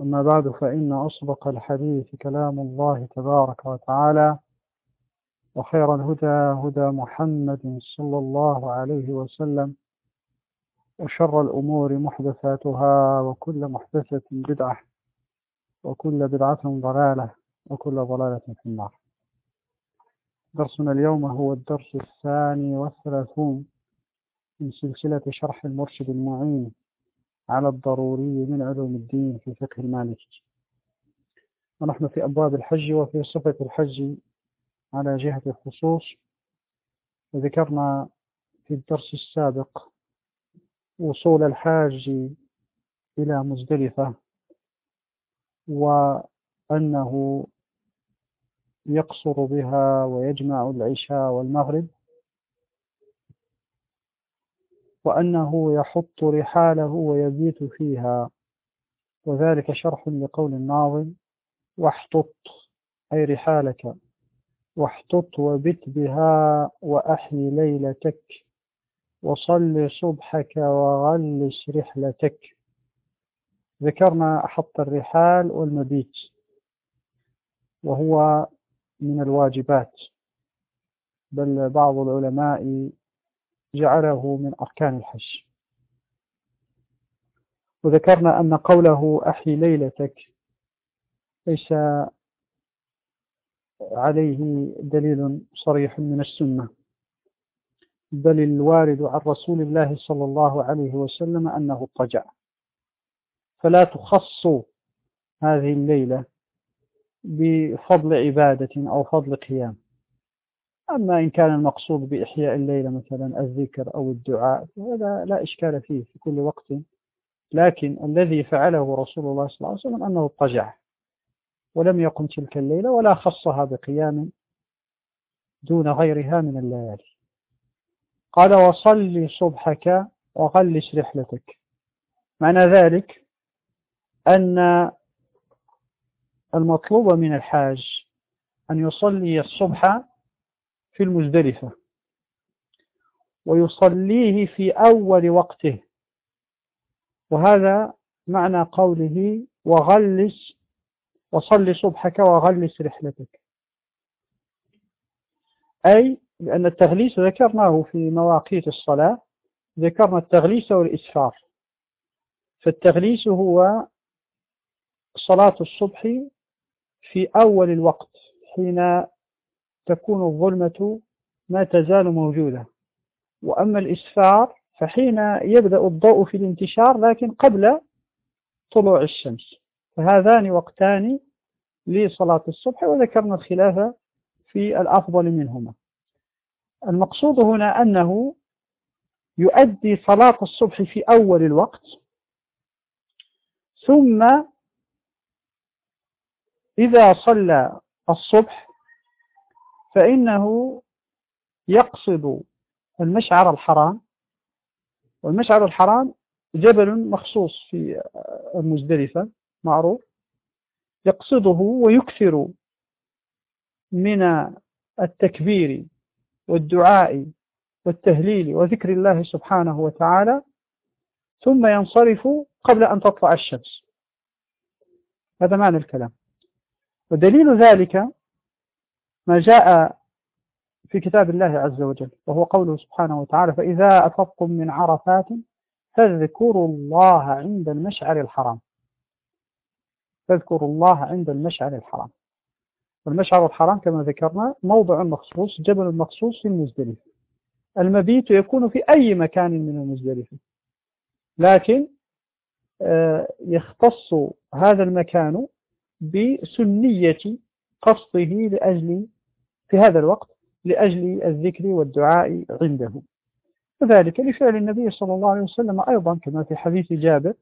أما بعد فإن أصدق الحديث كلام الله تبارك وتعالى وخير الهدى هدى محمد صلى الله عليه وسلم وشر الأمور محدثاتها وكل محدثة بدعة وكل بدعة ضلالة وكل ضلالة في النار. درسنا اليوم هو الدرس الثاني والثلاثون من سلسلة شرح المرشد المعين. على الضروري من علوم الدين في فقه المالكي ونحن في أبواب الحج وفي صفة الحج على جهة الخصوص. وذكرنا في الدرس السابق وصول الحاج إلى مزدلفة وأنه يقصر بها ويجمع العشاء والمغرب. وأنه يحط رحاله ويبيت فيها. وذلك شرح لقول الناظم واحتط أي رحالك. واحتط وبت بها وأحي ليلتك. وصل صبحك وغلس رحلتك. ذكرنا أحط الرحال والمبيت. وهو من الواجبات. بل بعض العلماء جعله من أركان الحج. وذكرنا أن قوله أحي ليلتك ليس عليه دليل صريح من السنة بل الوارد عن رسول الله صلى الله عليه وسلم أنه اضطجع. فلا تخص هذه الليلة بفضل عبادة أو فضل قيام. أما إن كان المقصود بإحياء الليلة مثلا الذكر أو الدعاء هذا لا إشكال فيه في كل وقت. لكن الذي فعله رسول الله صلى الله عليه وسلم أنه اضطجع ولم يقم تلك الليلة ولا خصها بقيام دون غيرها من الليالي. قال وصل صبحك وغلس رحلتك. معنى ذلك أن المطلوب من الحاج أن يصلي الصبح في المزدلفة ويصليه في أول وقته. وهذا معنى قوله وغلس وصل صبحك وغلس رحلتك. أي لأن التغليس ذكرناه في مواقيت الصلاة ذكرنا التغليس والإسفار. فالتغليس هو صلاة الصبح في أول الوقت حين تكون الظلمة ما تزال موجودة. وأما الإسفار فحين يبدأ الضوء في الانتشار لكن قبل طلوع الشمس. فهذان وقتان لصلاة الصبح وذكرنا الخلاف في الأفضل منهما. المقصود هنا أنه يؤدي صلاة الصبح في أول الوقت ثم إذا صلى الصبح فإنه يقصد المشعر الحرام والمشعر الحرام جبل مخصوص في المزدلفة معروف. يقصده ويكثر من التكبير والدعاء والتهليل وذكر الله سبحانه وتعالى ثم ينصرف قبل أن تطلع الشمس. هذا معنى الكلام. ودليل ذلك ما جاء في كتاب الله عز وجل وهو قوله سبحانه وتعالى فإذا أفضتم من عرفات فاذكروا الله عند المشعر الحرام. فاذكروا الله عند المشعر الحرام. والمشعر الحرام كما ذكرنا موضع مخصوص جبل مخصوص في المزدلفة المبيت يكون في أي مكان من المزدلفة. لكن آه، يختص هذا المكان بسنية قصده لأجل في هذا الوقت لأجل الذكر والدعاء عنده. وذلك لفعل النبي صلى الله عليه وسلم أيضا كما في حديث جابر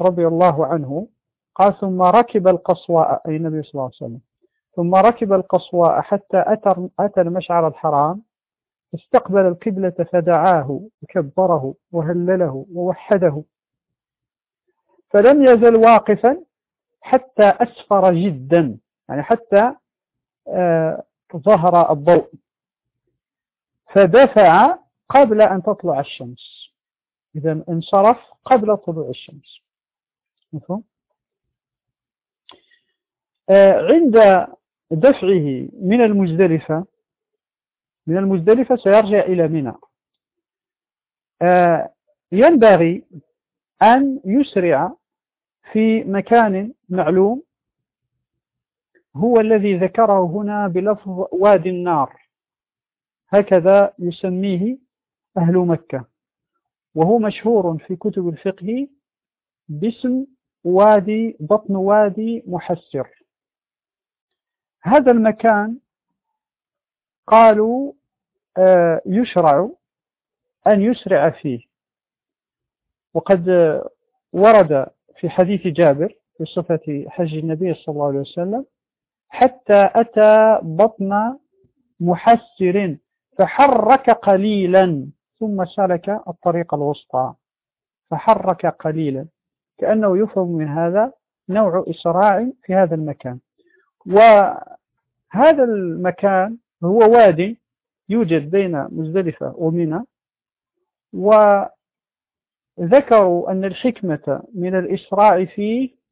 رضي الله عنه قال ثم ركب القصواء أي النبي صلى الله عليه وسلم. ثم ركب القصواء حتى أتى أتى المشعر الحرام استقبل القبلة فدعاه وكبره وهلله ووحده. فلم يزل واقفا حتى أسفر جدا. يعني حتى آه ظهر الضوء. فدفع قبل أن تطلع الشمس. إذا انصرف قبل طلوع الشمس. مفهوم؟ آه عند دفعه من المزدلفة من المزدلفة سيرجع إلى منى. آه ينبغي أن يسرع في مكان معلوم هو الذي ذكره هنا بلفظ وادي النار. هكذا يسميه أهل مكة. وهو مشهور في كتب الفقه باسم وادي بطن وادي محسر. هذا المكان قالوا آه، يشرع أن يسرع فيه. وقد ورد في حديث جابر في صفة حج النبي صلى الله عليه وسلم حتى أتى بطن محسر فحرك قليلا ثم سلك الطريق الوسطى. فحرك قليلا. كأنه يفهم من هذا نوع إسراع في هذا المكان. وهذا المكان هو وادي يوجد بين مزدلفة ومنى. وذكروا أن الحكمة من الإسراع فيه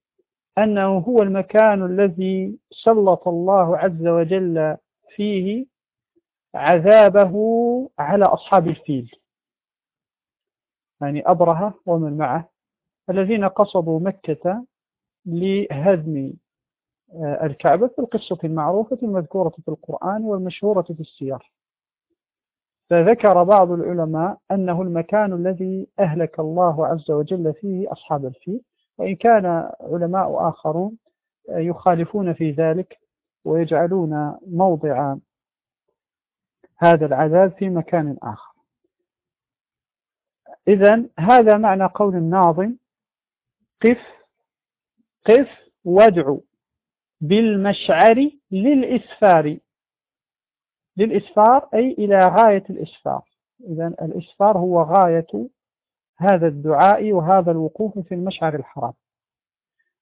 أنه هو المكان الذي سلط الله عز وجل فيه عذابه على أصحاب الفيل. يعني أبرهة ومن معه الذين قصدوا مكة لهدم آه، الكعبة في القصة المعروفة المذكورة في القرآن والمشهورة في السياق. فذكر بعض العلماء أنه المكان الذي أهلك الله عز وجل فيه أصحاب الفيل. وإن كان علماء آخرون آه، يخالفون في ذلك ويجعلون موضع هذا العذاب في مكان آخر. إذا هذا معنى قول الناظم قف قف وادعو بالمشعر للإسفار. للإسفار أي إلى غاية الإسفار. إذا الإسفار هو غاية هذا الدعاء وهذا الوقوف في المشعر الحرام.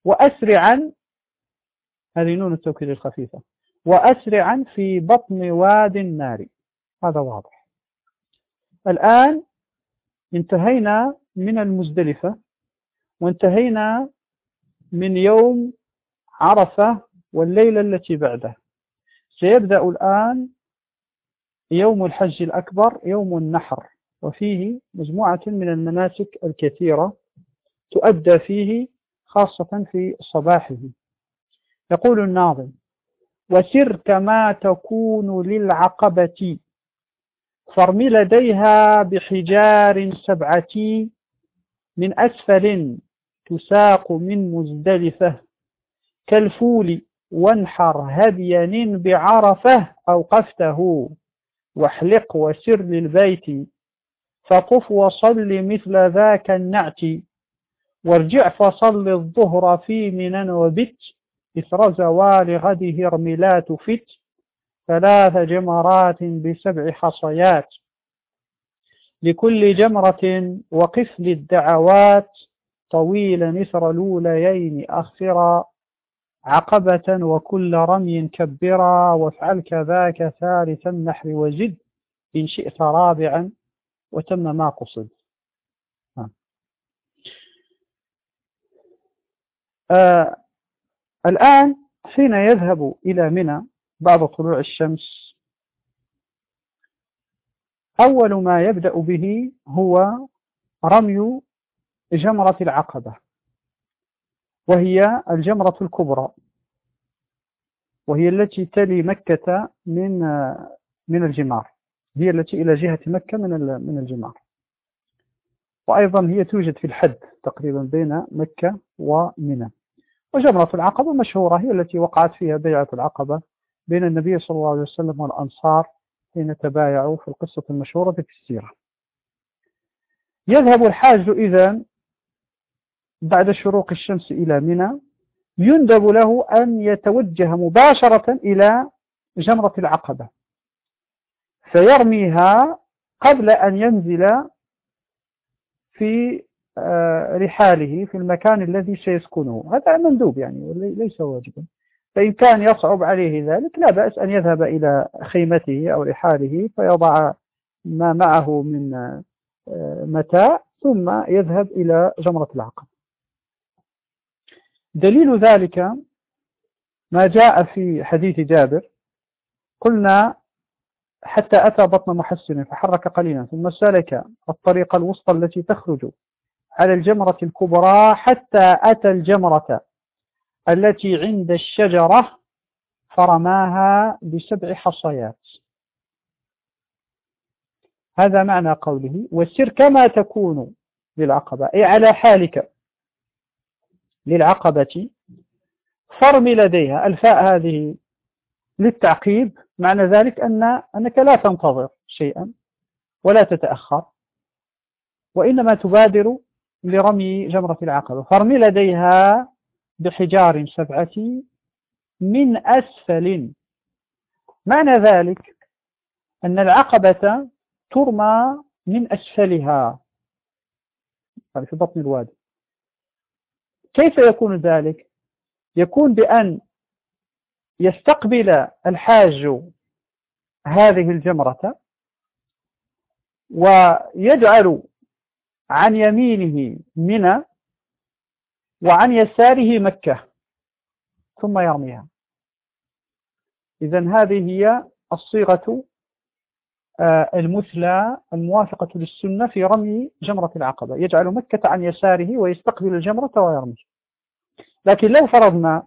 وأسرعا هذه نون التوكيد الخفيفة. وأسرعا في بطن واد النار. هذا واضح. الآن انتهينا من المزدلفة وانتهينا من يوم عرفة والليلة التي بعده. سيبدأ الآن يوم الحج الأكبر يوم النحر. وفيه مجموعة من المناسك الكثيرة تؤدى فيه خاصة في صباحه. يقول الناظم وسر كما تكون للعقبة. فارم لديها بحجار سبعة من أسفل تساق من مزدلفة. كالفول وانحر هديا بعرفة أوقفته. واحلق وسر للبيت فطف وصل مثل ذاك النعت. وارجع فصل الظهر في منى وبت. إثر زوال غده رملات فت. ثلاث جمرات بسبع حصيات. لكل جمرة وقف للدعوات. طويل نثر لوليين أخفرا. عقبة وكل رمي كبرا. وافعل كذاك ثالث النحر وزد. إن شئت رابعا. وتم ما قصد آه الآن حين يذهب إلى منى بعد طلوع الشمس أول ما يبدأ به هو رمي جمرة العقبة وهي الجمرة الكبرى وهي التي تلي مكة من من الجمار. هي التي إلى جهة مكة من من الجمار وأيضا هي توجد في الحد تقريبا بين مكة ومنى. وجمرة العقبة مشهورة هي التي وقعت فيها بيعة العقبة بين النبي صلى الله عليه وسلم والأنصار حين تبايعوا في القصة المشهورة في السيرة يذهب الحاج إذا بعد شروق الشمس إلى منى يندب له أن يتوجه مباشرة إلى جمرة العقبة. فيرميها قبل أن ينزل في آه، رحاله في المكان الذي سيسكنه. هذا مندوب يعني ليس واجبا فإن كان يصعب عليه ذلك لا بأس أن يذهب إلى خيمته أو رحاله فيضع ما معه من آه، متاع ثم يذهب إلى جمرة العقبة دليل ذلك ما جاء في حديث جابر. قلنا حتى أتى بطن محسن فحرك قليلا ثم سلك الطريق الوسطى التي تخرج على الجمرة الكبرى حتى أتى الجمرة التي عند الشجرة فرماها بسبع حصيات. هذا معنى قوله والسر كما تكون للعقبة أي على حالك للعقبة فرم لديها الفاء هذه للتعقيب معنى ذلك أن أنك لا تنتظر شيئا ولا تتأخر وإنما تبادر لرمي جمرة العقبة. فرمي لديها بحجار سبعة من أسفل. معنى ذلك أن العقبة ترمى من أسفلها. في بطن الوادي. كيف يكون ذلك؟ يكون بأن يستقبل الحاج هذه الجمرة ويجعل عن يمينه منى وعن يساره مكة ثم يرميها. إذا هذه هي الصيغة آه، المثلى الموافقة للسنة في رمي جمرة العقبة. يجعل مكة عن يساره ويستقبل الجمرة ويرمي. لكن لو فرضنا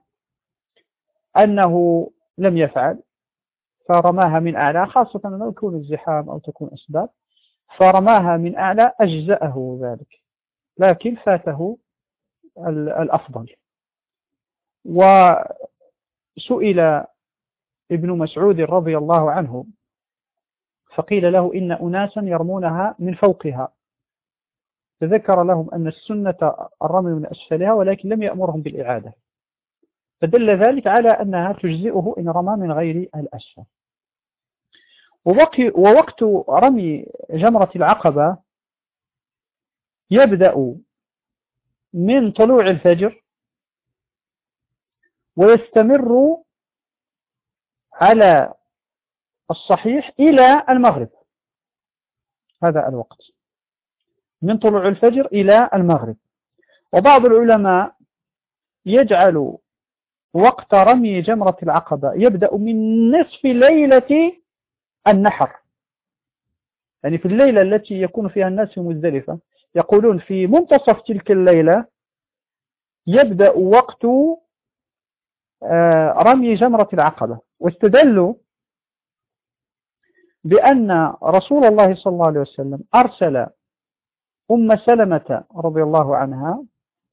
أنه لم يفعل فرماها من أعلى خاصة أنه يكون الزحام أو تكون أسباب فرماها من أعلى أجزأه ذلك لكن فاته الأفضل. وسئل ابن مسعود رضي الله عنه فقيل له إن أناسا يرمونها من فوقها. فذكر لهم أن السنة الرمي من أسفلها ولكن لم يأمرهم بالإعادة. فدل ذلك على أنها تجزئه إن رمى من غير الأسفل ووقت رمي جمرة العقبة يبدأ من طلوع الفجر ويستمر على الصحيح إلى المغرب. هذا الوقت. من طلوع الفجر إلى المغرب. وبعض العلماء يجعل وقت رمي جمرة العقبة. يبدأ من نصف ليلة النحر. يعني في الليلة التي يكون فيها الناس في مزدلفة يقولون في منتصف تلك الليلة يبدأ وقت آه، رمي جمرة العقبة. واستدلوا بأن رسول الله صلى الله عليه وسلم أرسل أم سلمة رضي الله عنها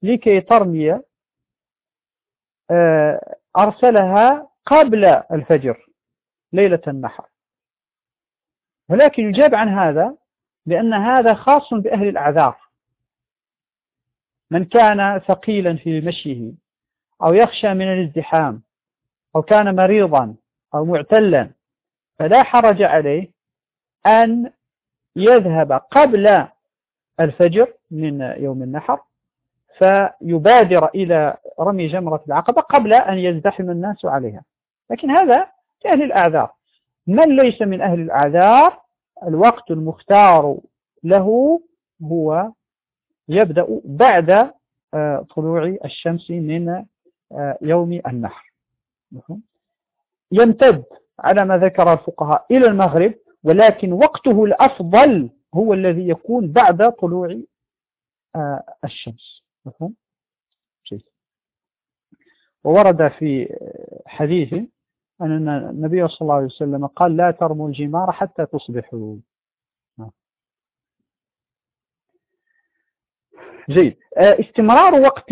لكي ترمي أرسلها قبل الفجر ليلة النحر. ولكن يجاب عن هذا لأن هذا خاص بأهل الأعذار. من كان ثقيلا في مشيه أو يخشى من الازدحام أو كان مريضا أو معتلا فلا حرج عليه أن يذهب قبل الفجر من يوم النحر. فيبادر إلى رمي جمرة العقبة قبل أن يزدحم الناس عليها. لكن هذا لأهل الأعذار من ليس من أهل الأعذار الوقت المختار له هو يبدأ بعد آه، طلوع الشمس من آه، يوم النحر. يمتد على ما ذكر الفقهاء إلى المغرب ولكن وقته الأفضل هو الذي يكون بعد طلوع آه، الشمس. مفهوم؟ وورد في حديث أن النبي صلى الله عليه وسلم قال لا ترموا الجمار حتى تصبحوا. جيد. استمرار وقت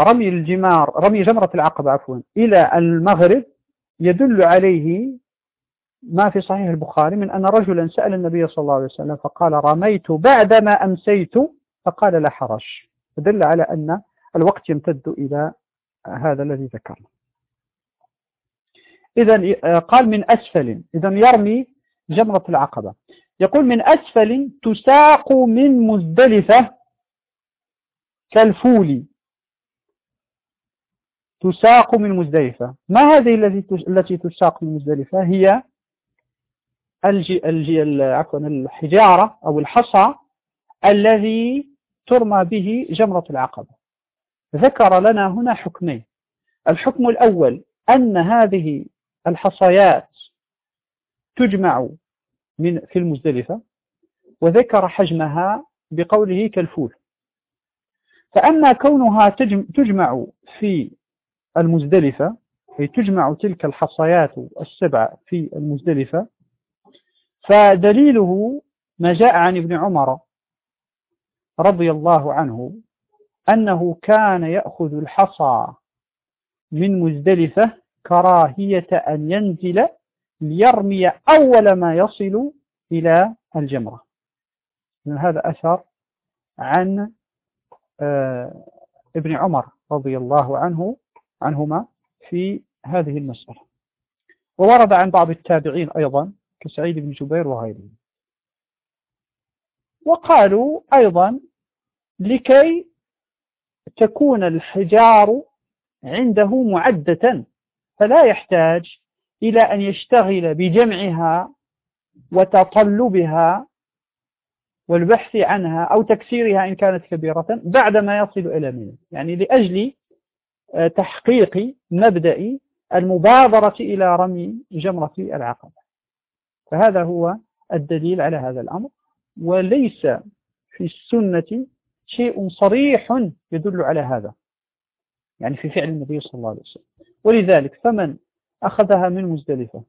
رمي الجمار رمي جمرة العقبة عفوا إلى المغرب يدل عليه ما في صحيح البخاري من أن رجلا سأل النبي صلى الله عليه وسلم فقال رميت بعدما أمسيت فقال لا حرج. فدل على أن الوقت يمتد إلى هذا الذي ذكرنا. إذا آه، قال من أسفل. إذا يرمي جمرة العقبة. يقول من أسفل تساق من مزدلفة كالفول. تساق من مزدلفة. ما هذه التي التي تساق من مزدلفة؟ هي الجي الجي عفوا الحجارة أو الحصى الذي ترمى به جمرة العقبة. ذكر لنا هنا حكمين. الحكم الأول أن هذه الحصيات تجمع من في المزدلفة وذكر حجمها بقوله كالفول. فأما كونها تجمع في المزدلفة أي تجمع تلك الحصيات السبع في المزدلفة فدليله ما جاء عن ابن عمر رضي الله عنه أنه كان يأخذ الحصى من مزدلفة كراهية أن ينزل ليرمي أول ما يصل إلى الجمرة. هذا أثر عن آه، ابن عمر رضي الله عنه عنهما في هذه المسألة. وورد عن بعض التابعين أيضا كسعيد بن جبير وغيره وقالوا أيضا لكي تكون الحجار عنده معدة فلا يحتاج إلى أن يشتغل بجمعها وتطلبها والبحث عنها أو تكسيرها إن كانت كبيرة بعدما يصل إلى منى يعني لأجل آه، تحقيق مبدأ المبادرة إلى رمي جمرة العقبة. فهذا هو الدليل على هذا الأمر. وليس في السنة شيء صريح يدل على هذا يعني في فعل النبي صلى الله عليه وسلم. ولذلك فمن أخذها من مزدلفة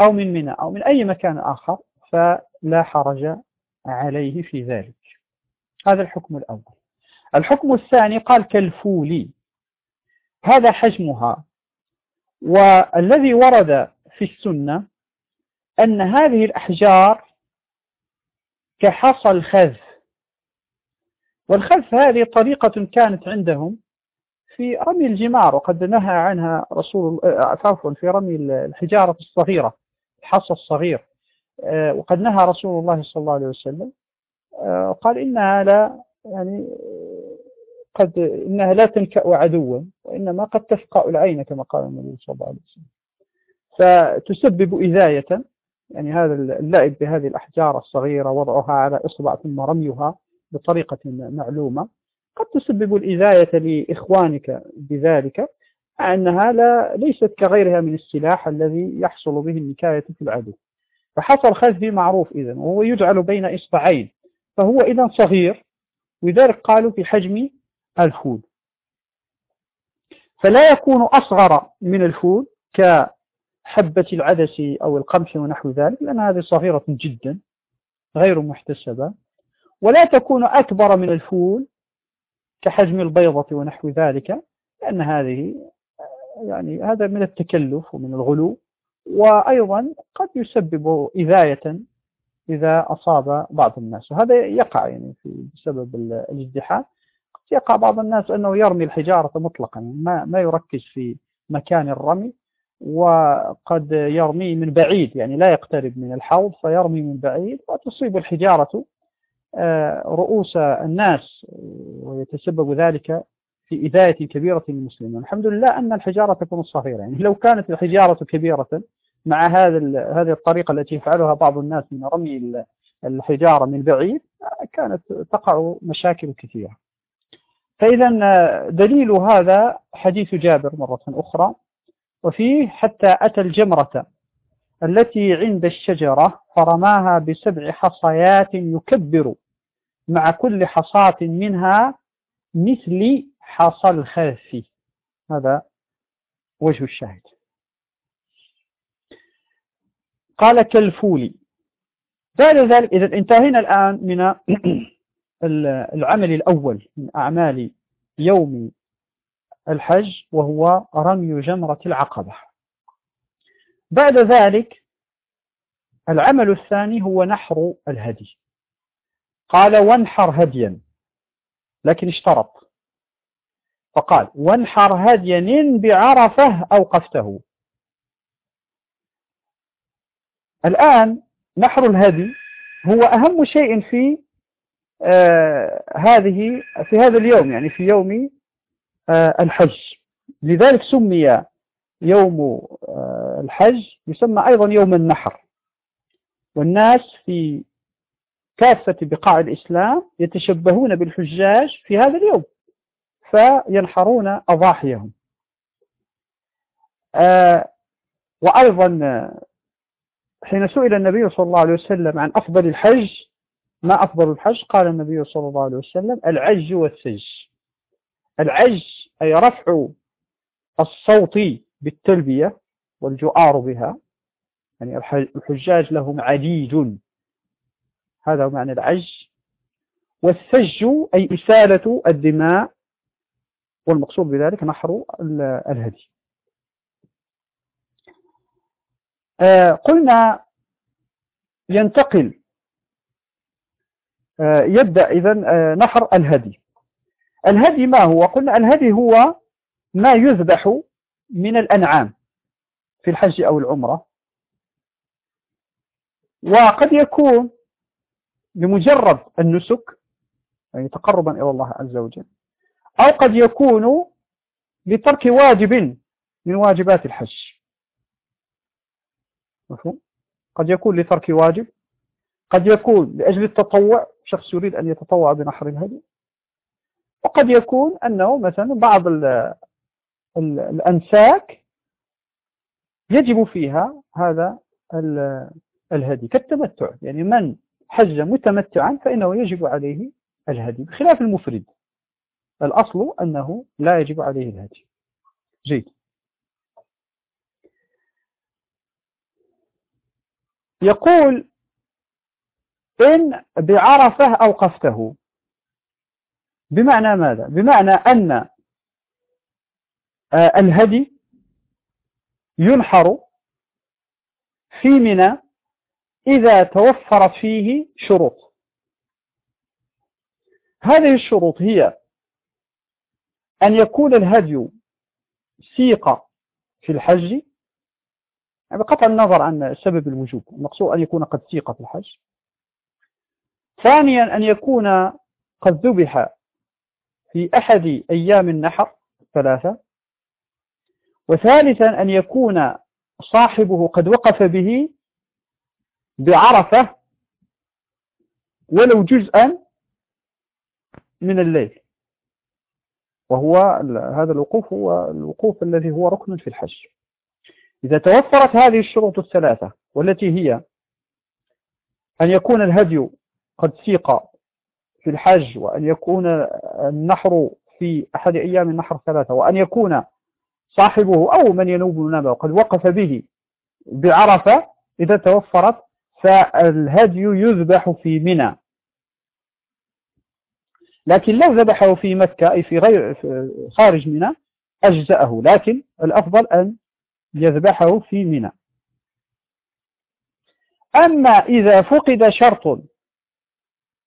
أو من منى أو من أي مكان آخر فلا حرج عليه في ذلك. هذا الحكم الأول. الحكم الثاني قال كالفول هذا حجمها. والذي ورد في السنة أن هذه الأحجار كحصى الخذف والخذف هذه طريقة كانت عندهم في رمي الجمار وقد نهى عنها رسول آه، عفوا في رمي الحجارة الصغيرة الحصى الصغير. آه، وقد نهى رسول الله صلى الله عليه وسلم آه، قال إنها لا يعني قد إنها لا تنكأ عدوا وإنما قد تفقأ العين كما قال النبي صلى الله عليه وسلم. فتسبب إذاية يعني هذا اللعب بهذه الأحجار الصغيرة وضعها على إصبع ثم رميها بطريقة معلومة. قد تسبب الإذاية لإخوانك بذلك أنها لا ليست كغيرها من السلاح الذي يحصل به النكاية في العدو. فحصل خلفي معروف إذا وهو يجعل بين إصبعين فهو إذا صغير ولذلك قالوا في حجم الفول فلا يكون أصغر من الفول كحبة العدس أو القمح ونحو ذلك لأن هذه صغيرة جدا غير محتسبة. ولا تكون أكبر من الفول كحجم البيضة ونحو ذلك لأن هذه يعني هذا من التكلف ومن الغلو. وأيضا قد يسبب إذاية إذا أصاب بعض الناس. وهذا يقع يعني في بسبب الازدحام. يقع بعض الناس أنه يرمي الحجارة مطلقا ما, ما يركز في مكان الرمي. وقد يرمي من بعيد يعني لا يقترب من الحوض فيرمي من بعيد وتصيب الحجارة آه، رؤوس الناس ويتسبب ذلك في إذاية كبيرة للمسلمين الحمد لله أن الحجارة تكون صغيرة. يعني لو كانت الحجارة كبيرة مع هذا هذه الطريقة التي يفعلها بعض الناس من رمي الحجارة من بعيد كانت تقع مشاكل كثيرة. فإذا دليل هذا حديث جابر مرة أخرى. وفيه حتى أتى الجمرة التي عند الشجرة فرماها بسبع حصيات يكبر مع كل حصاة منها مثل حصى الخاف هذا وجه الشاهد. قال كالفول. بعد ذلك إذا انتهينا الآن من العمل الأول من أعمال يوم الحج وهو رمي جمرة العقبة. بعد ذلك العمل الثاني هو نحر الهدي. قال وانحر هديا لكن اشترط. فقال وانحر هديا بعرفة أوقفته الآن نحر الهدي هو أهم شيء في آه هذه في هذا اليوم يعني في يوم الحج. لذلك سمي يوم آه الحج يسمى أيضا يوم النحر. والناس في كافة بقاع الإسلام يتشبهون بالحجاج في هذا اليوم فينحرون أضاحيهم. آه وأيضا حين سئل النبي صلى الله عليه وسلم عن أفضل الحج ما أفضل الحج؟ قال النبي صلى الله عليه وسلم العج والسج العج أي رفع الصوت بالتلبية والجؤار بها يعني الحجاج لهم عديد. هذا هو معنى العج والسج أي إسالة الدماء والمقصود بذلك نحر الهدي. آه قلنا ينتقل آه يبدأ إذا آه نحر الهدي. الهدي ما هو؟ قلنا الهدي هو ما يذبح من الأنعام في الحج أو العمرة. وقد يكون بمجرد النسك يعني تقربا إلى الله عز وجل أو قد يكون بترك واجب من واجبات الحج. مفهوم؟ قد يكون لترك واجب قد يكون لأجل التطوع شخص يريد أن يتطوع بنحر الهدي. وقد يكون أنه مثلا بعض ال ال الأنساك يجب فيها هذا الهدي كالتمتع يعني من حج متمتعا فإنه يجب عليه الهدي بخلاف المفرد. الأصل أنه لا يجب عليه الهدي. جيد. يقول إن بعرفة أوقفته. بمعنى ماذا؟ بمعنى أن آه، الهدي ينحر في منى إذا توفرت فيه شروط هذه الشروط هي أن يكون الهدي سيق في الحج يعني بقطع النظر عن سبب الوجوب المقصود أن يكون قد سيق في الحج ثانيا أن يكون قد ذبح في أحد أيام النحر ثلاثة. وثالثا أن يكون صاحبه قد وقف به بعرفة ولو جزءا من الليل. وهو هذا الوقوف هو الوقوف الذي هو ركن في الحج. إذا توفرت هذه الشروط الثلاثة والتي هي أن يكون الهدي قد سيق في الحج وأن يكون النحر في أحد أيام النحر ثلاثة وأن يكون صاحبه أو من ينوب منابه قد وقف به بعرفة إذا توفرت فالهدي يذبح في منى. لكن لو ذبحه في مكة أي في غير خارج منى أجزأه. لكن الأفضل أن يذبحه في منى. أما إذا فقد شرط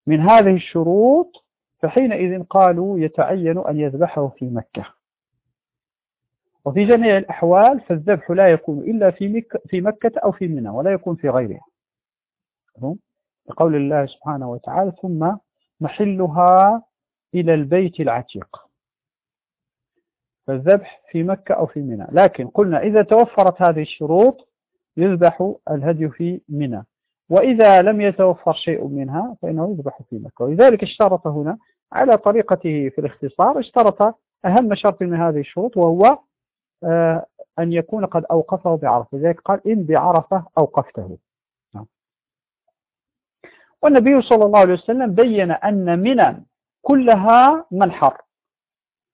من هذه الشروط فحينئذ قالوا يتعين أن يذبحه في مكة. وفي جميع الأحوال فالذبح لا يكون إلا في مكة, في مكة أو في منى ولا يكون في غيرها. لقول الله سبحانه وتعالى ثم محلها إلى البيت العتيق. فالذبح في مكة أو في منى. لكن قلنا إذا توفرت هذه الشروط يذبح الهدي في منى. وإذا لم يتوفر شيء منها فإنه يذبح في مكة. ولذلك اشترط هنا على طريقته في الاختصار اشترط أهم شرط من هذه الشروط وهو آه، أن يكون قد أوقفه بعرفة. لذلك قال إن بعرفة أوقفته. نعم. والنبي صلى الله عليه وسلم بين أن منى كلها منحر.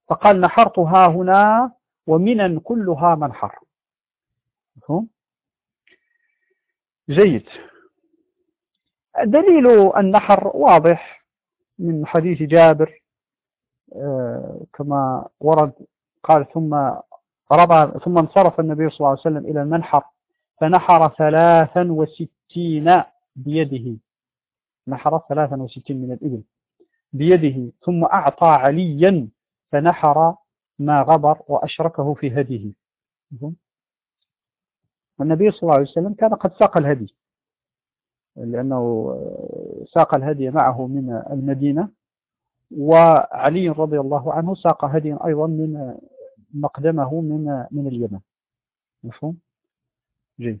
فقال نحرتها هنا ومنى كلها منحر. مفهوم؟ جيد. دليل النحر واضح من حديث جابر آه، كما ورد قال ثم رمى ثم انصرف النبي صلى الله عليه وسلم إلى المنحر فنحر ثلاثا وستين بيده. نحر ثلاثا وستين من الإبل بيده ثم أعطى عليا فنحر ما غبر وأشركه في هديه. والنبي صلى الله عليه وسلم كان قد ساق الهدي. لأنه ساق الهدي معه من المدينة وعلي رضي الله عنه ساق هديا أيضا من مقدمه من من اليمن. مفهوم؟ جيد.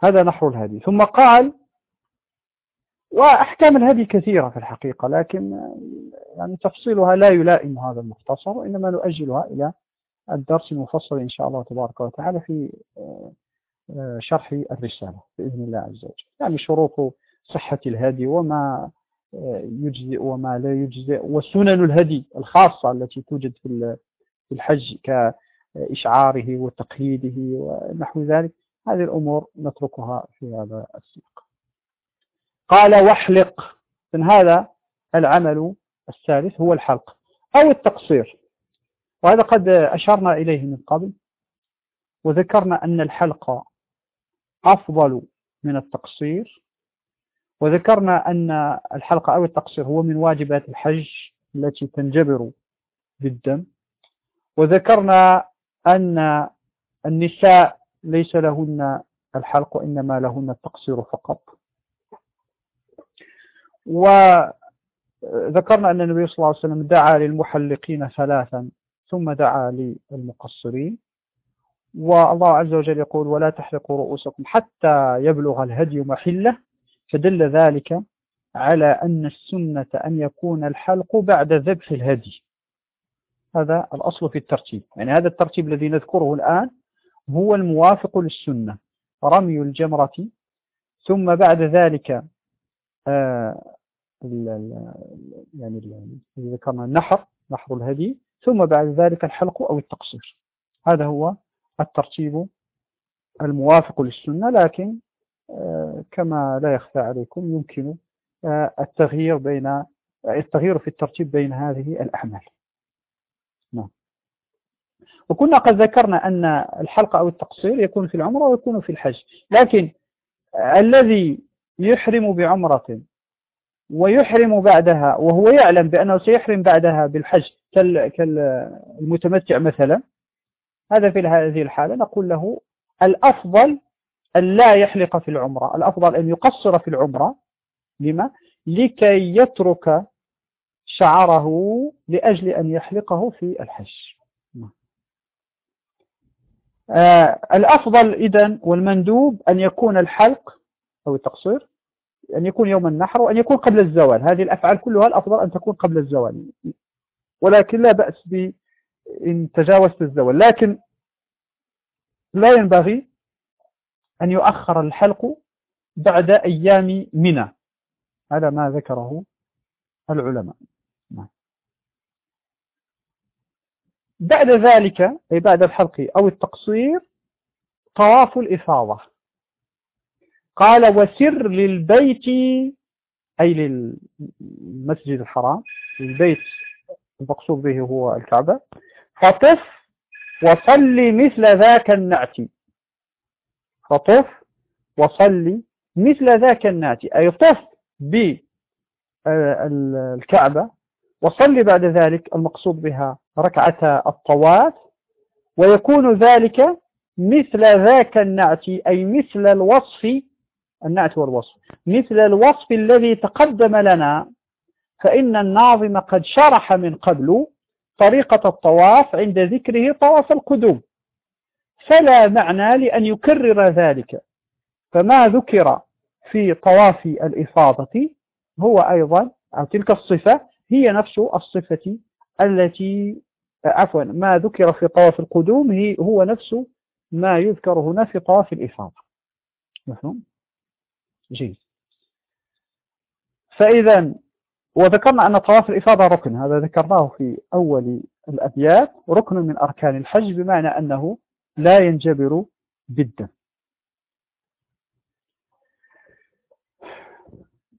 هذا نحو الهدي. ثم قال وأحكام الهدي كثيرة في الحقيقة لكن يعني تفصيلها لا يلائم هذا المختصر وإنما نؤجلها إلى الدرس المفصل إن شاء الله تبارك وتعالى في شرح الرسالة بإذن الله عز وجل. يعني شروط صحة الهدي وما آه، يجزئ وما لا يجزئ وسنن الهدي الخاصة التي توجد في الحج كإشعاره وتقييده ونحو ذلك. هذه الأمور نتركها في هذا السياق. قال واحلق. من هذا العمل الثالث هو الحلق أو التقصير. وهذا قد أشرنا إليه من قبل وذكرنا أن الحلق أفضل من التقصير. وذكرنا أن الحلق أو التقصير هو من واجبات الحج التي تنجبر بالدم وذكرنا أن النساء ليس لهن الحلق وإنما لهن التقصير فقط. وذكرنا أن النبي صلى الله عليه وسلم دعا للمحلقين ثلاثا ثم دعا للمقصرين. والله عز وجل يقول ولا تحلقوا رؤوسكم حتى يبلغ الهدي محله. فدل ذلك على أن السنة أن يكون الحلق بعد ذبح الهدي. هذا الأصل في الترتيب. يعني هذا الترتيب الذي نذكره الآن هو الموافق للسنة رمي الجمرة. ثم بعد ذلك آه يعني ذكرنا النحر نحر الهدي. ثم بعد ذلك الحلق أو التقصير. هذا هو الترتيب الموافق للسنة لكن آه، كما لا يخفى عليكم يمكن آه، التغيير بين التغيير في الترتيب بين هذه الأعمال. نعم. وكنا قد ذكرنا أن الحلق أو التقصير يكون في العمرة ويكون في الحج لكن الذي يحرم بعمرة ويحرم بعدها وهو يعلم بأنه سيحرم بعدها بالحج كالمتمتع مثلا هذا في هذه الحالة نقول له الأفضل أن لا يحلق في العمرة الأفضل أن يقصر في العمرة لما؟ لكي يترك شعره لأجل أن يحلقه في الحج. آه الأفضل إذن والمندوب أن يكون الحلق أو التقصير أن يكون يوم النحر وأن يكون قبل الزوال. هذه الأفعال كلها الأفضل أن تكون قبل الزوال. ولكن لا بأس بإن تجاوزت الزوال لكن لا ينبغي أن يؤخر الحلق بعد أيام منى. هذا ما ذكره العلماء. بعد ذلك أي بعد الحلق أو التقصير طواف الإفاضة. قال وسر للبيت أي للمسجد الحرام البيت المقصود به هو الكعبة. فطف وصلي مثل ذاك النعت. فطف وصلي مثل ذاك النعت. أي طف بالكعبة وصلي بعد ذلك المقصود بها ركعة الطواف ويكون ذلك مثل ذاك النعت أي مثل الوصف النعت والوصف مثل الوصف الذي تقدم لنا فإن الناظم قد شرح من قبل طريقة الطواف عند ذكره طواف القدوم. فلا معنى لأن يكرر ذلك. فما ذكر في طواف الإفاضة هو أيضا أو تلك الصفة هي نفس الصفة التي عفوا ما ذكر في طواف القدوم هو نفس ما يذكر هنا في طواف الإفاضة. مفهوم؟ جيد. فإذا وذكرنا أن طواف الإفاضة ركن هذا ذكرناه في أول الأبيات ركن من أركان الحج بمعنى أنه لا ينجبر بالدم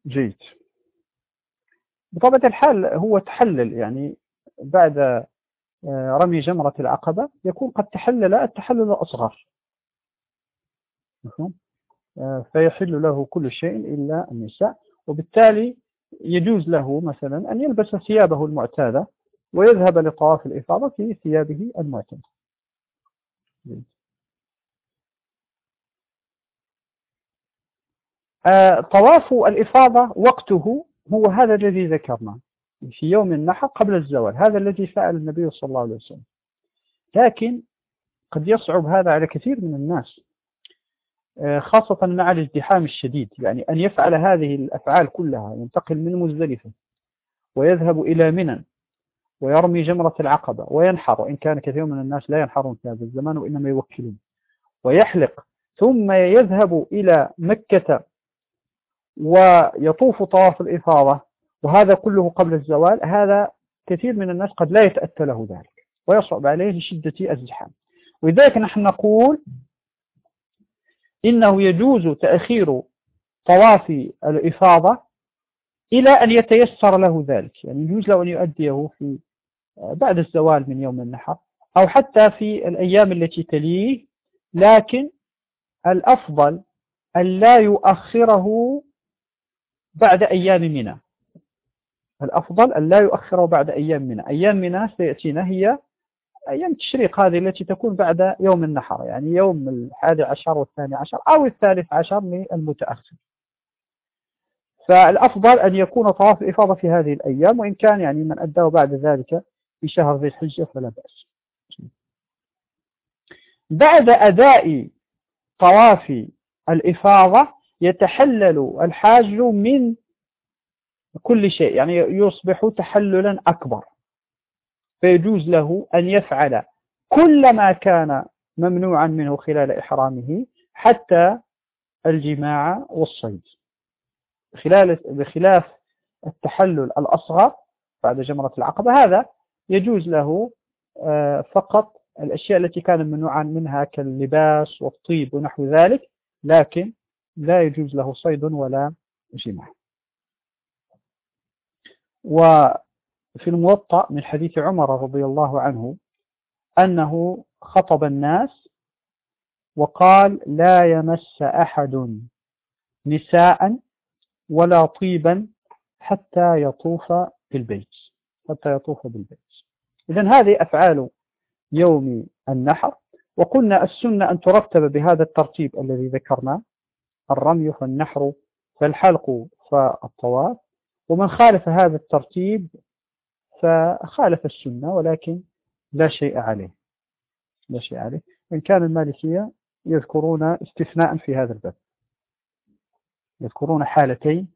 جيد. بطبيعة الحال هو تحلل يعني بعد آه، رمي جمرة العقبة يكون قد تحلل التحلل الأصغر آه، فيحل له كل شيء إلا النساء وبالتالي يجوز له مثلا أن يلبس ثيابه المعتادة ويذهب لطواف الإفاضة في ثيابه المعتمة آه، طواف الإفاضة وقته هو هذا الذي ذكرنا في يوم النحر قبل الزوال هذا الذي فعل النبي صلى الله عليه وسلم. لكن قد يصعب هذا على كثير من الناس. خاصة مع الازدحام الشديد يعني أن يفعل هذه الأفعال كلها ينتقل من مزدلفة ويذهب إلى منى ويرمي جمرة العقبة وينحر وإن كان كثير من الناس لا ينحرون في هذا الزمان وإنما يوكلون ويحلق ثم يذهب إلى مكة ويطوف طواف الإفاضة وهذا كله قبل الزوال. هذا كثير من الناس قد لا يتأتى له ذلك ويصعب عليه لشدة الزحام ولذلك نحن نقول إنه يجوز تأخير طواف الإفاضة إلى أن يتيسر له ذلك. يعني يجوز له أن يؤديه في بعد الزوال من يوم النحر أو حتى في الأيام التي تليه لكن الأفضل أن لا يؤخره بعد أيام منى. الأفضل أن لا يؤخره بعد أيام منى. أيام منى سيأتينا هي أيام التشريق هذه التي تكون بعد يوم النحر يعني يوم الحادي عشر والثاني عشر أو الثالث عشر من المتأخر فالأفضل أن يكون طواف الإفاضة في هذه الأيام وإن كان يعني من أداه بعد ذلك في شهر ذي الحجة فلا بأس. بعد أداء طواف الإفاضة يتحلل الحاج من كل شيء يعني يصبح تحللا أكبر. فيجوز له أن يفعل كل ما كان ممنوعا منه خلال إحرامه حتى الجماع والصيد. خلال بخلاف التحلل الأصغر بعد جمرة العقبة هذا يجوز له آه، فقط الأشياء التي كان ممنوعا منها كاللباس والطيب ونحو ذلك لكن لا يجوز له صيد ولا جماع. وفي الموطأ من حديث عمر رضي الله عنه أنه خطب الناس وقال لا يمس أحد نساء ولا طيبا حتى يطوف بالبيت. حتى يطوف بالبيت. إذا هذه أفعال يوم النحر وقلنا السنة أن ترتب بهذا الترتيب الذي ذكرنا الرمي فالنحر فالحلق فالطواف ومن خالف هذا الترتيب فخالف السنة ولكن لا شيء عليه. لا شيء عليه. إن كان المالكية يذكرون استثناء في هذا الباب. يذكرون حالتين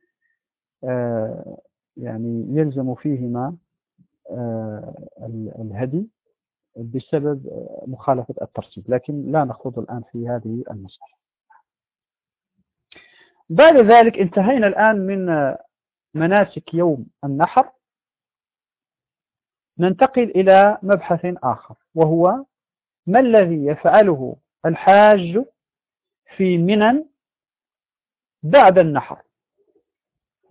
آه، يعني يلزم فيهما آه، الهدي بسبب مخالفة الترتيب. لكن لا نخوض الآن في هذه المسألة. بعد ذلك انتهينا الآن من مناسك يوم النحر. ننتقل إلى مبحث آخر وهو ما الذي يفعله الحاج في منن بعد النحر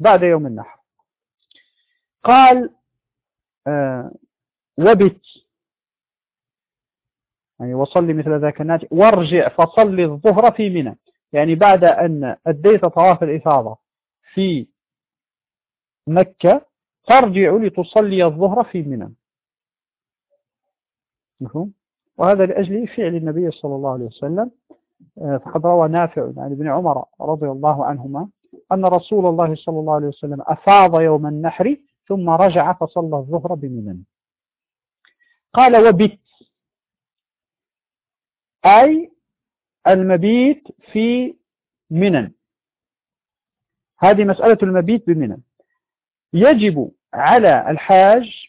بعد يوم النحر؟ قال آه وبت يعني وصلي مثل ذاك الناجي وارجع فصلي الظهر في منى. يعني بعد أن أديت طواف الإفاضة في مكة ترجع لتصلي الظهر في منى. وهذا لأجل فعل النبي صلى الله عليه وسلم. آه، فقد روى نافع عن ابن عمر رضي الله عنهما أن رسول الله صلى الله عليه وسلم أفاض يوم النحر ثم رجع فصلى الظهر بمنى. قال وبت. أي المبيت في منى. هذه مسألة المبيت بمنى. يجب على الحاج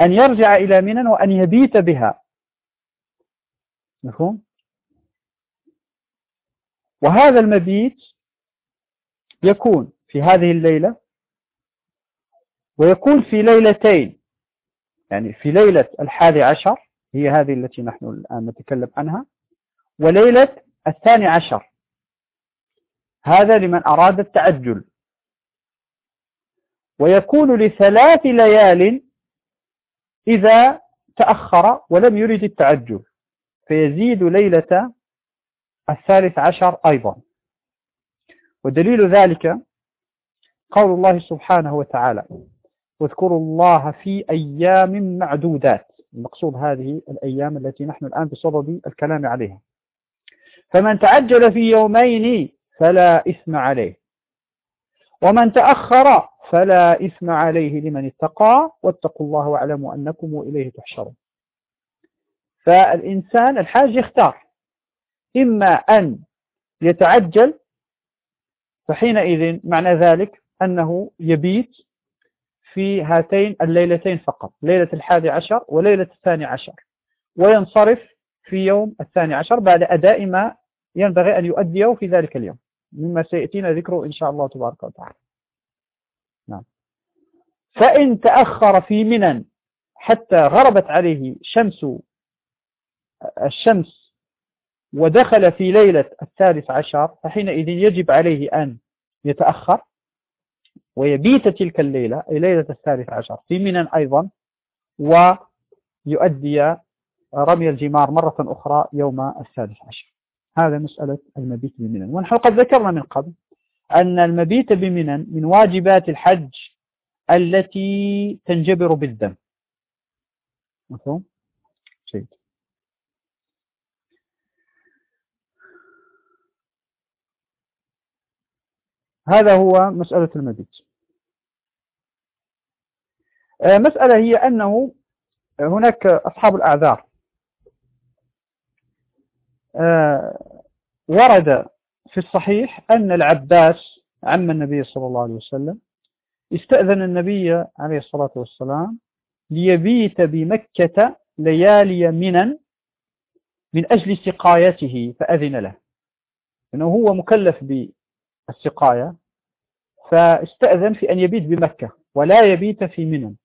أن يرجع إلى منى وأن يبيت بها. مفهوم؟ وهذا المبيت يكون في هذه الليلة ويكون في ليلتين يعني في ليلة الحادي عشر هي هذه التي نحن الآن نتكلم عنها وليلة الثاني عشر. هذا لمن أراد التعجل. ويكون لثلاث ليال إذا تأخر ولم يرد التعجل. فيزيد ليلة الثالث عشر أيضا. ودليل ذلك قول الله سبحانه وتعالى واذكروا الله في أيام معدودات. المقصود هذه الأيام التي نحن الآن بصدد الكلام عليها. فمن تعجل في يومين فلا إثم عليه. ومن تأخر فلا إثم عليه لمن اتقى واتقوا الله واعلموا أنكم إليه تحشرون. فالإنسان الحاج يختار إما أن يتعجل فحينئذ معنى ذلك أنه يبيت في هاتين الليلتين فقط ليلة الحادي عشر وليلة الثاني عشر وينصرف في يوم الثاني عشر بعد أداء ما ينبغي أن يؤديه في ذلك اليوم مما سيأتينا ذكره إن شاء الله تبارك وتعالى. فإن تأخر في منن حتى غربت عليه شمس الشمس ودخل في ليلة الثالث عشر فحينئذ يجب عليه أن يتأخر ويبيت تلك الليلة أي ليلة الثالث عشر في منن أيضا ويؤدي رمي الجمار مرة أخرى يوم الثالث عشر. هذا مسألة المبيت بمنن ونحن قد ذكرنا من قبل أن المبيت بمنن من واجبات الحج التي تنجبر بالدم. مفهوم؟ جيد. هذا هو مسألة المبيت آه، مسألة هي أنه هناك أصحاب الأعذار. آه، ورد في الصحيح أن العباس عم النبي صلى الله عليه وسلم استأذن النبي عليه الصلاة والسلام ليبيت بمكة ليالي منا من أجل سقايته فأذن له. إنه هو مكلف بالسقاية فاستأذن في أن يبيت بمكة ولا يبيت في منى.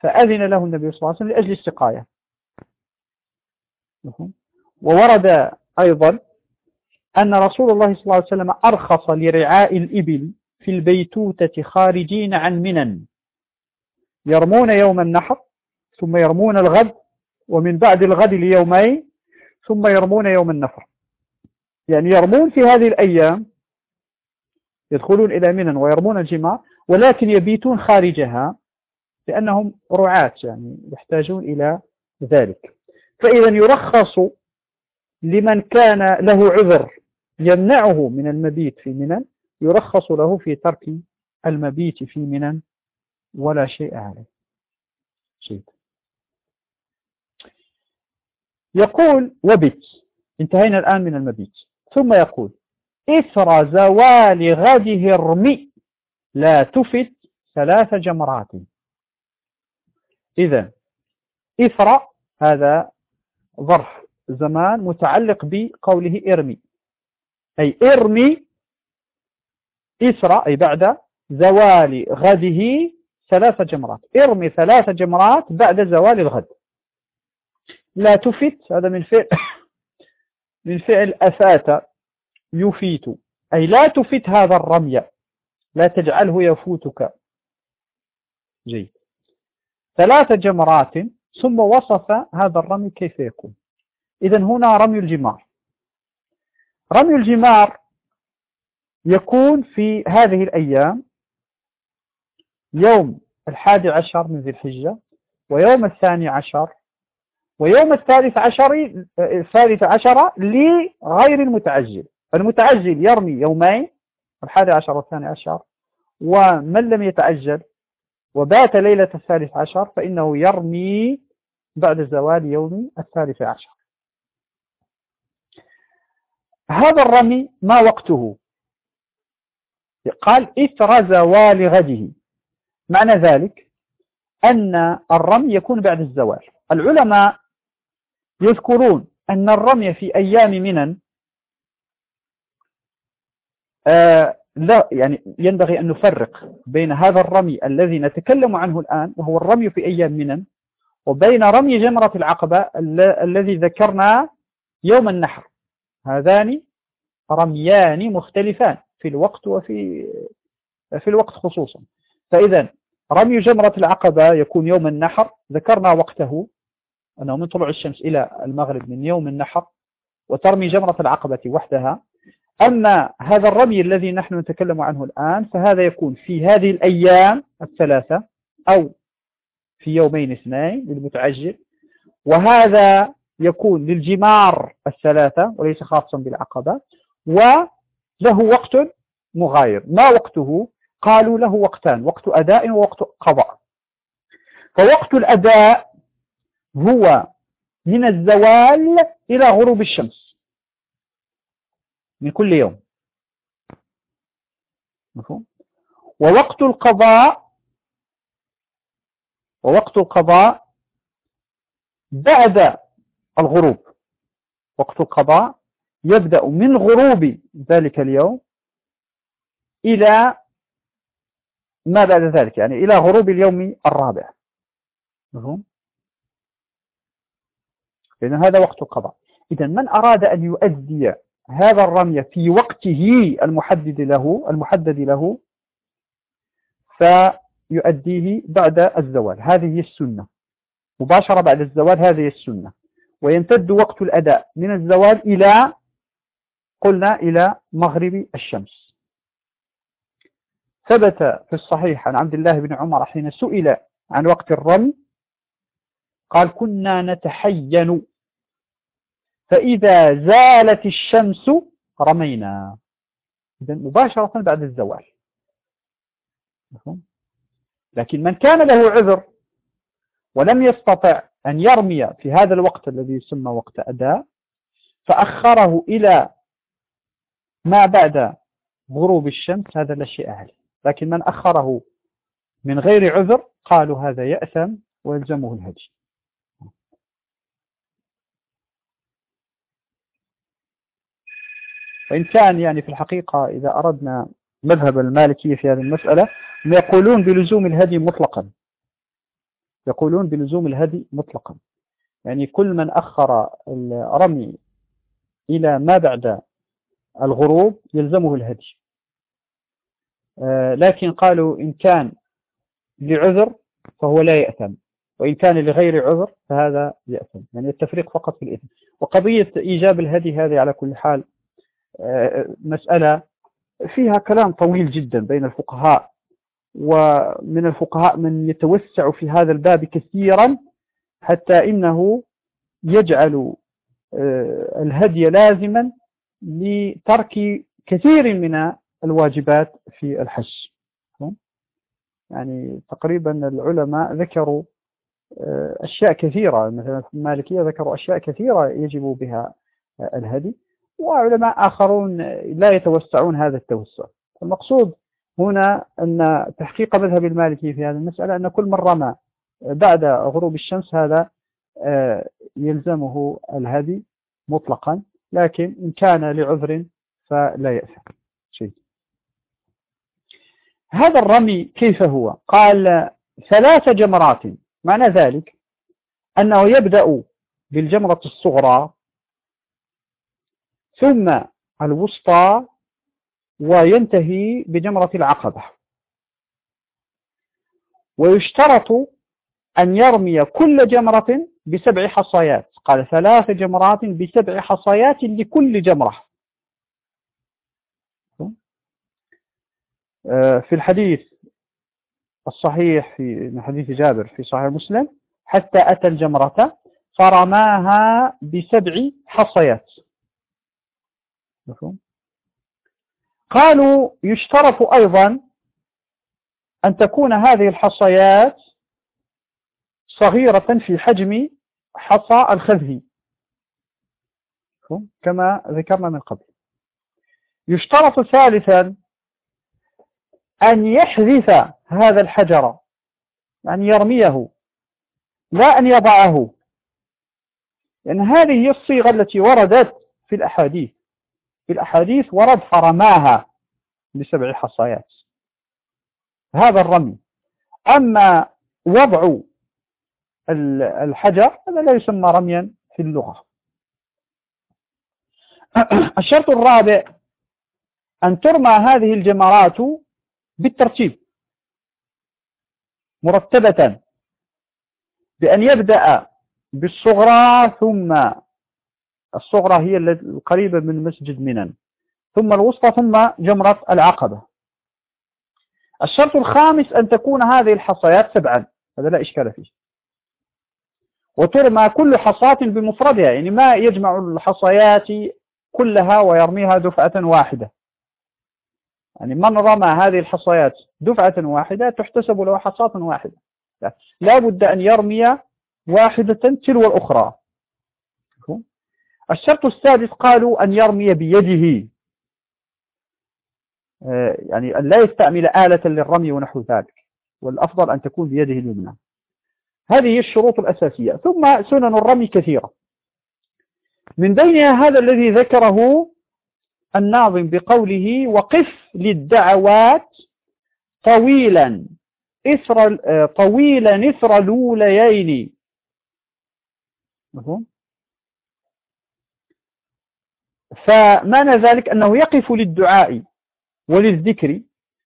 فأذن له النبي صلى الله عليه وسلم لأجل السقاية. وورد أيضا أن رسول الله صلى الله عليه وسلم أرخص لرعاء الإبل في البيتوتة خارجين عن منن. يرمون يوم النحر ثم يرمون الغد ومن بعد الغد ليومين ثم يرمون يوم النفر. يعني يرمون في هذه الأيام يدخلون إلى منن ويرمون الجمار ولكن يبيتون خارجها لأنهم رعاة يعني يحتاجون إلى ذلك. فإذا يرخص لمن كان له عذر يمنعه من المبيت في منن يرخص له في ترك المبيت في منن ولا شيء عليه. شيء. يقول وبت انتهينا الآن من المبيت. ثم يقول إثر زوال غده ارمي لا تفت ثلاث جمرات. إذا إثر هذا ظرف زمان متعلق بقوله إرمي. أي إرمي إثر أي بعد زوال غده ثلاث جمرات. ارمي ثلاث جمرات بعد زوال الغد. لا تفت هذا من فعل من فعل أفات يفيت. أي لا تفت هذا الرمي. لا تجعله يفوتك. جيد. ثلاث جمرات ثم وصف هذا الرمي كيف يكون. إذا هنا رمي الجمار. رمي الجمار يكون في هذه الأيام يوم الحادي عشر من ذي الحجة ويوم الثاني عشر ويوم الثالث عشر الثالث عشر لغير المتعجل. المتعجل يرمي يومين الحادي عشر والثاني عشر ومن لم يتعجل وبات ليلة الثالث عشر فإنه يرمي بعد زوال يوم الثالث عشر. هذا الرمي ما وقته؟ قال إثر زوال غده معنى ذلك أن الرمي يكون بعد الزوال. العلماء يذكرون أن الرمي في أيام منن آه لا يعني ينبغي أن نفرق بين هذا الرمي الذي نتكلم عنه الآن وهو الرمي في أيام منن وبين رمي جمرة العقبة الذي ذكرنا يوم النحر. هذان رميان مختلفان. في الوقت وفي في الوقت خصوصا. فإذا رمي جمرة العقبة يكون يوم النحر. ذكرنا وقته أنه من طلوع الشمس إلى المغرب من يوم النحر وترمي جمرة العقبة وحدها. أما هذا الرمي الذي نحن نتكلم عنه الآن فهذا يكون في هذه الأيام الثلاثة أو في يومين اثنين للمتعجل. وهذا يكون للجمار الثلاثة وليس خاصا بالعقبة. وله وقت مغاير. ما وقته؟ قالوا له وقتان وقت أداء ووقت قضاء. فوقت الأداء هو من الزوال إلى غروب الشمس. من كل يوم. مفهوم؟ ووقت القضاء ووقت القضاء بعد الغروب. وقت القضاء يبدأ من غروب ذلك اليوم إلى ما بعد ذلك يعني إلى غروب اليوم الرابع. مفهوم؟ لأن هذا وقت القضاء. إذا من أراد أن يؤدي هذا الرمي في وقته المحدد له المحدد له فيؤديه بعد الزوال. هذه هي السنة. مباشرة بعد الزوال هذه السنة. ويمتد وقت الأداء من الزوال إلى قلنا إلى مغرب الشمس. ثبت في الصحيح عن عبد الله بن عمر حين سئل عن وقت الرمي قال كنا نتحين. فإذا زالت الشمس رمينا. إذن مباشرة بعد الزوال. لكن من كان له عذر ولم يستطع أن يرمي في هذا الوقت الذي يسمى وقت أداء فأخره إلى ما بعد غروب الشمس هذا لا شيء عليه لكن من أخره من غير عذر قالوا هذا يأثم ويلزمه الهدي. وإن كان يعني في الحقيقة إذا أردنا مذهب المالكية في هذه المسألة يقولون بلزوم الهدي مطلقا. يقولون بلزوم الهدي مطلقا. يعني كل من أخر الرمي إلى ما بعد الغروب يلزمه الهدي. آه، لكن قالوا إن كان لعذر فهو لا يأثم وإن كان لغير عذر فهذا يأثم يعني التفريق فقط في الإثم. وقضية إيجاب الهدي هذه على كل حال آه، مسألة فيها كلام طويل جدا بين الفقهاء ومن الفقهاء من يتوسع في هذا الباب كثيرا حتى إنه يجعل آه، الهدي لازما لترك كثير من الواجبات في الحج. يعني تقريبا العلماء ذكروا آه، أشياء كثيرة مثلا المالكية ذكروا أشياء كثيرة يجب بها الهدي وعلماء آخرون لا يتوسعون هذا التوسع. المقصود هنا أن تحقيق مذهب المالكي في هذه المسألة أن كل من رمى بعد غروب الشمس هذا آه، يلزمه الهدي مطلقا. لكن إن كان لعذر فلا يأثم شيء. هذا الرمي كيف هو؟ قال ثلاث جمرات. معنى ذلك أنه يبدأ بالجمرة الصغرى ثم الوسطى وينتهي بجمرة العقبة. ويشترط أن يرمي كل جمرة بسبع حصيات. قال ثلاث جمرات بسبع حصيات لكل جمرة. آه، في الحديث الصحيح في حديث جابر في صحيح مسلم حتى أتى الجمرة فرماها بسبع حصيات. قالوا يشترط أيضا أن تكون هذه الحصيات صغيرة في حجم حصى الخذه كما ذكرنا من قبل. يشترط ثالثا أن يحذف هذا الحجر أن يرميه لا أن يضعه. لأن هذه هي الصيغة التي وردت في الأحاديث. في الأحاديث ورد فرماها بسبع حصيات. هذا الرمي. أما وضع الحجر هذا لا يسمى رميا في اللغة. الشرط الرابع أن ترمى هذه الجمرات بالترتيب مرتبة بأن يبدأ بالصغرى ثم الصغرى هي القريبة من مسجد منن ثم الوسطى ثم جمرة العقبة. الشرط الخامس أن تكون هذه الحصيات سبعا هذا لا إشكال فيه. وترمى كل حصاة بمفردها يعني ما يجمع الحصيات كلها ويرميها دفعة واحدة. يعني من رمى هذه الحصيات دفعة واحدة تحتسب له حصاة واحدة. لا بد أن يرمي واحدة تلو الأخرى. الشرط السادس قالوا أن يرمي بيده. آه، يعني أن لا يستعمل آلة للرمي ونحو ذلك. والأفضل أن تكون بيده اليمنى. هذه الشروط الأساسية. ثم سنن الرمي كثيرة. من بينها هذا الذي ذكره الناظم بقوله وقف للدعوات طويلا إثر آه، طويلا إثر لوليين فمعنى ذلك أنه يقف للدعاء وللذكر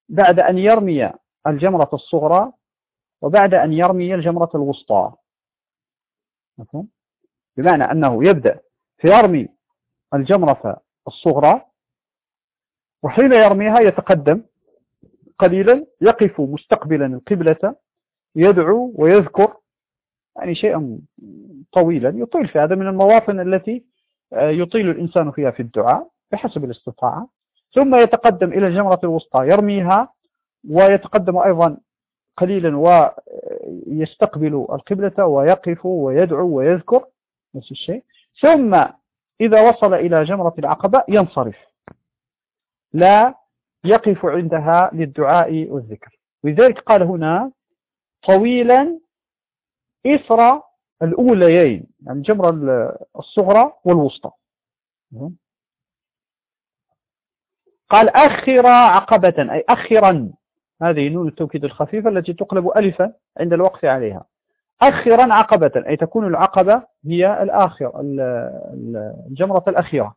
بعد أن يرمي الجمرة الصغرى وبعد أن يرمي الجمرة الوسطى. بمعنى أنه يبدأ فيرمي الجمرة الصغرى وحين يرميها يتقدم قليلا يقف مستقبلا القبلة يدعو ويذكر يعني شيئا طويلا يطيل في هذا من المواطن التي آه، يطيل الإنسان فيها في الدعاء بحسب الاستطاعة. ثم يتقدم إلى الجمرة الوسطى يرميها ويتقدم أيضا قليلا ويستقبل القبلة ويقف ويدعو ويذكر نفس الشيء. ثم إذا وصل إلى جمرة العقبة ينصرف. لا يقف عندها للدعاء والذكر. ولذلك قال هنا طويلا إثر الأوليين يعني الجمرة الصغرى والوسطى. قال أخر عقبة أي أخرا. هذه نون التوكيد الخفيفة التي تقلب ألفا عند الوقف عليها. أخرا عقبة أي تكون العقبة هي الآخر الجمرة الأخيرة.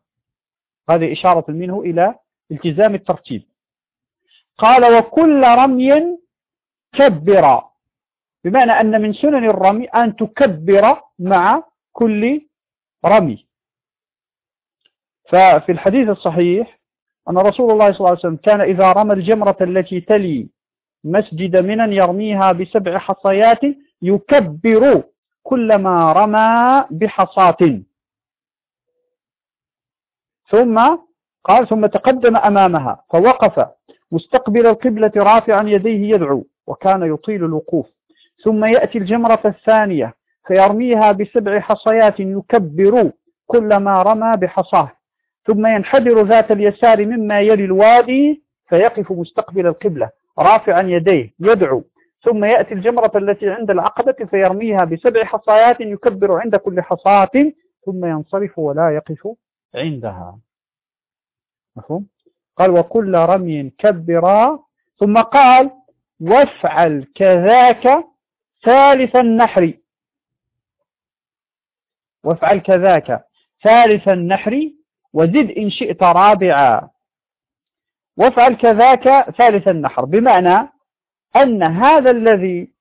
هذه إشارة منه إلى التزام الترتيب. قال وكل رمي كبر. بمعنى أن من سنن الرمي أن تكبر مع كل رمي. ففي الحديث الصحيح أن رسول الله صلى الله عليه وسلم كان إذا رمى الجمرة التي تلي مسجد منا يرميها بسبع حصيات يكبر كلما رمى بحصاة. ثم قال ثم تقدم أمامها فوقف مستقبل القبلة رافعا يديه يدعو وكان يطيل الوقوف. ثم يأتي الجمرة الثانية فيرميها بسبع حصيات يكبر كلما رمى بحصاه. ثم ينحدر ذات اليسار مما يلي الوادي فيقف مستقبل القبلة رافعا يديه يدعو. ثم يأتي الجمرة التي عند العقبة فيرميها بسبع حصايات يكبر عند كل حصاة ثم ينصرف ولا يقف عندها. مفهوم؟ قال وكل رمي كبرا ثم قال وافعل كذاك ثالث النحر. وافعل كذاك ثالث النحر وزد إن شئت رابعا. وافعل كذاك ثالث النحر. بمعنى أن هذا الذي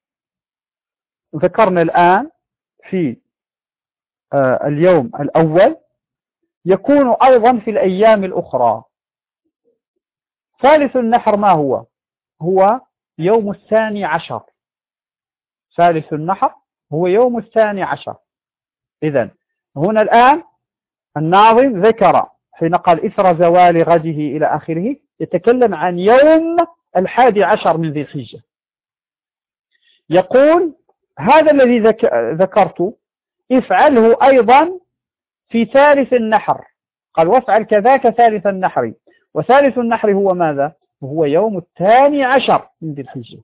ذكرنا الآن في آه، اليوم الأول يكون أيضا في الأيام الأخرى. ثالث النحر ما هو؟ هو يوم الثاني عشر. ثالث النحر هو يوم الثاني عشر. إذا هنا الآن الناظم ذكر حين قال إثر زوال غده إلى آخره يتكلم عن يوم الحادي عشر من ذي الحجة. يقول هذا الذي ذكرت افعله أيضا في ثالث النحر. قال وافعل كذاك ثالث النحر. وثالث النحر هو ماذا؟ هو يوم الثاني عشر من ذي الحجة.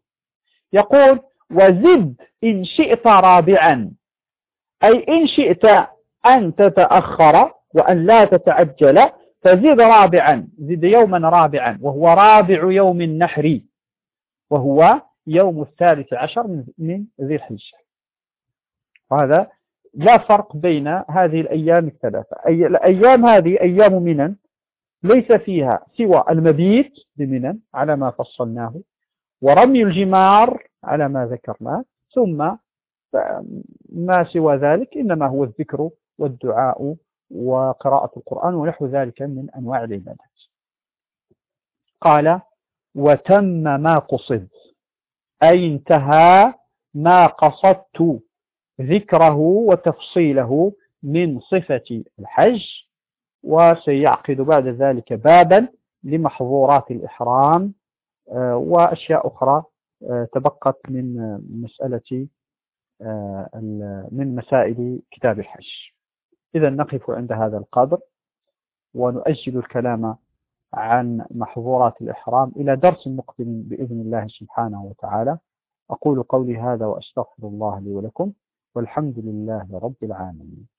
يقول وزد إن شئت رابعا. أي إن شئت أن تتأخر وأن لا تتعجل فزد رابعا زد يوما رابعا وهو رابع يوم النحر وهو يوم الثالث عشر من ذي الحجة. وهذا لا فرق بين هذه الأيام الثلاثة. أي الأيام هذه أيام منن ليس فيها سوى المبيت بمنن على ما فصلناه ورمي الجمار على ما ذكرناه ثم ما سوى ذلك إنما هو الذكر والدعاء وقراءة القرآن ونحو ذلك من أنواع العبادات. قال وتم ما قصد أي انتهى ما قصدت ذكره وتفصيله من صفة الحج وسيعقد بعد ذلك بابا لمحظورات الإحرام آه، وأشياء أخرى آه، تبقت من مسألة آه، من مسائل كتاب الحج. إذا نقف عند هذا القدر ونؤجل الكلام عن محظورات الإحرام إلى درس مقبل بإذن الله سبحانه وتعالى. أقول قولي هذا وأستغفر الله لي ولكم والحمد لله رب العالمين.